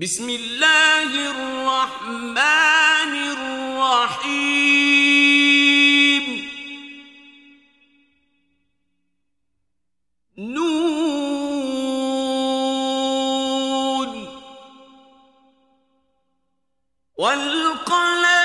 بسم اللہ الرحمن الرحیم نون والقلم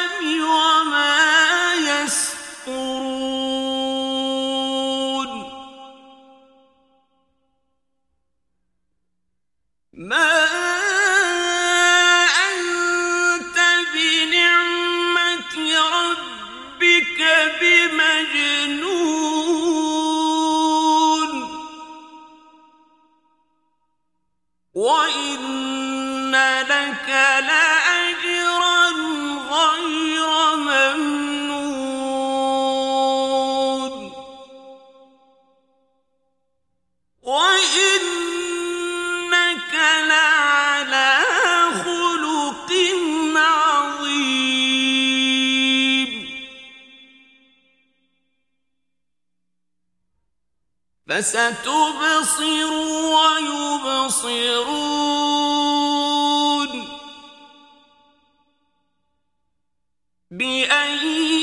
فستبصر ويبصرون بأي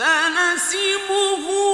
سنسمه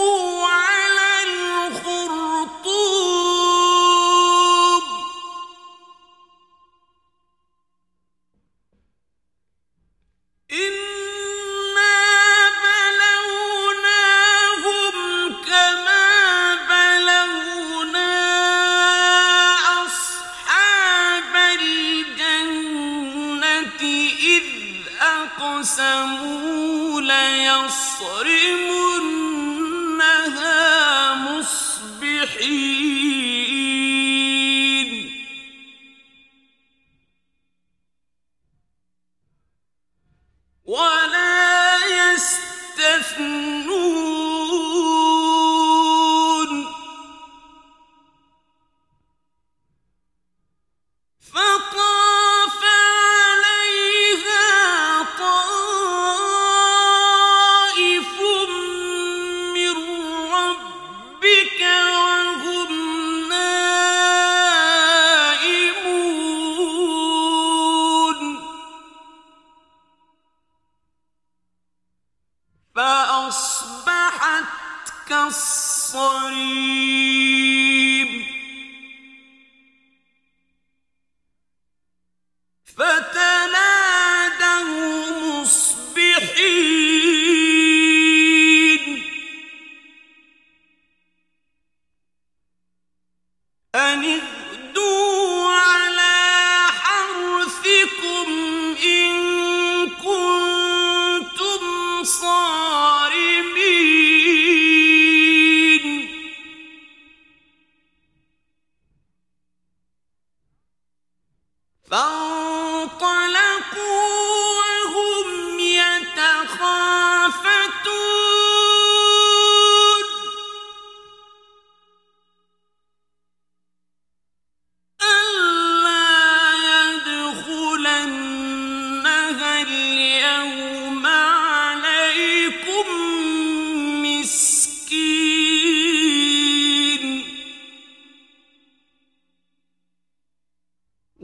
الصريم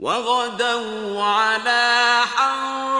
وغدوا على حرد